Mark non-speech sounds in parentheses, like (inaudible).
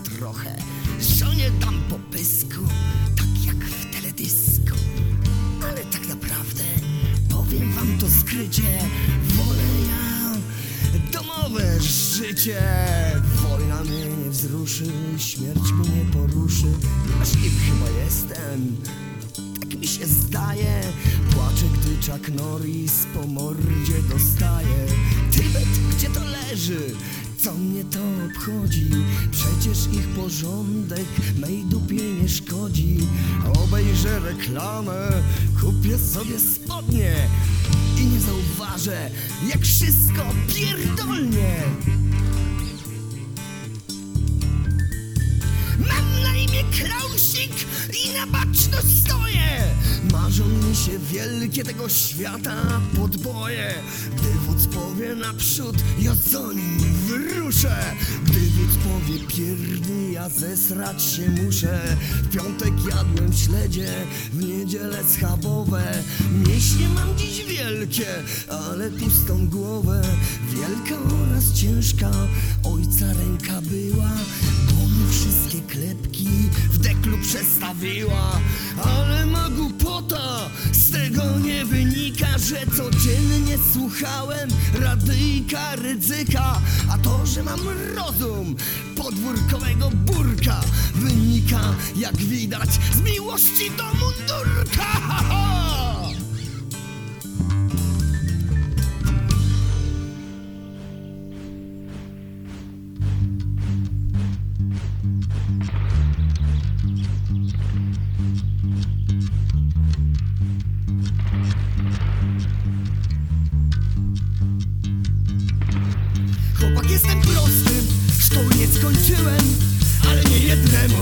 trochę, żonie dam po pysku, tak jak w teledysku. Ale tak naprawdę, powiem wam to skrycie, wolę ja domowe życie. Wojna mnie nie wzruszy, śmierć mnie poruszy, wrażliwy chyba jestem, tak mi się zdaje. Płacze, gdy Chuck Norris po mordzie dostaje. Tybet, gdzie to leży? Co mnie to obchodzi? Przecież ich porządek mej dupie nie szkodzi. Obejrzę reklamę, kupię sobie spodnie I nie zauważę, jak wszystko pierdolnie. Mam na imię Klausik i na baczność stoję. Marzą mi się wielkie tego świata podboje Gdy powie naprzód, ja za nim wyruszę Gdy wódz powie pierdy, ja zesrać się muszę. W piątek jadłem śledzie, w niedzielę schabowe. Mięśnie mam dziś wielkie, ale pustą głowę. Wielka oraz ciężka, ojca ręka była Bo mi wszystkie klepki w deklu przestawiła Że codziennie słuchałem radyjka ryzyka A to, że mam rozum podwórkowego burka Wynika, jak widać, z miłości do mundurka (laughs) jestem prosty, szkoły nie skończyłem Ale nie jednemu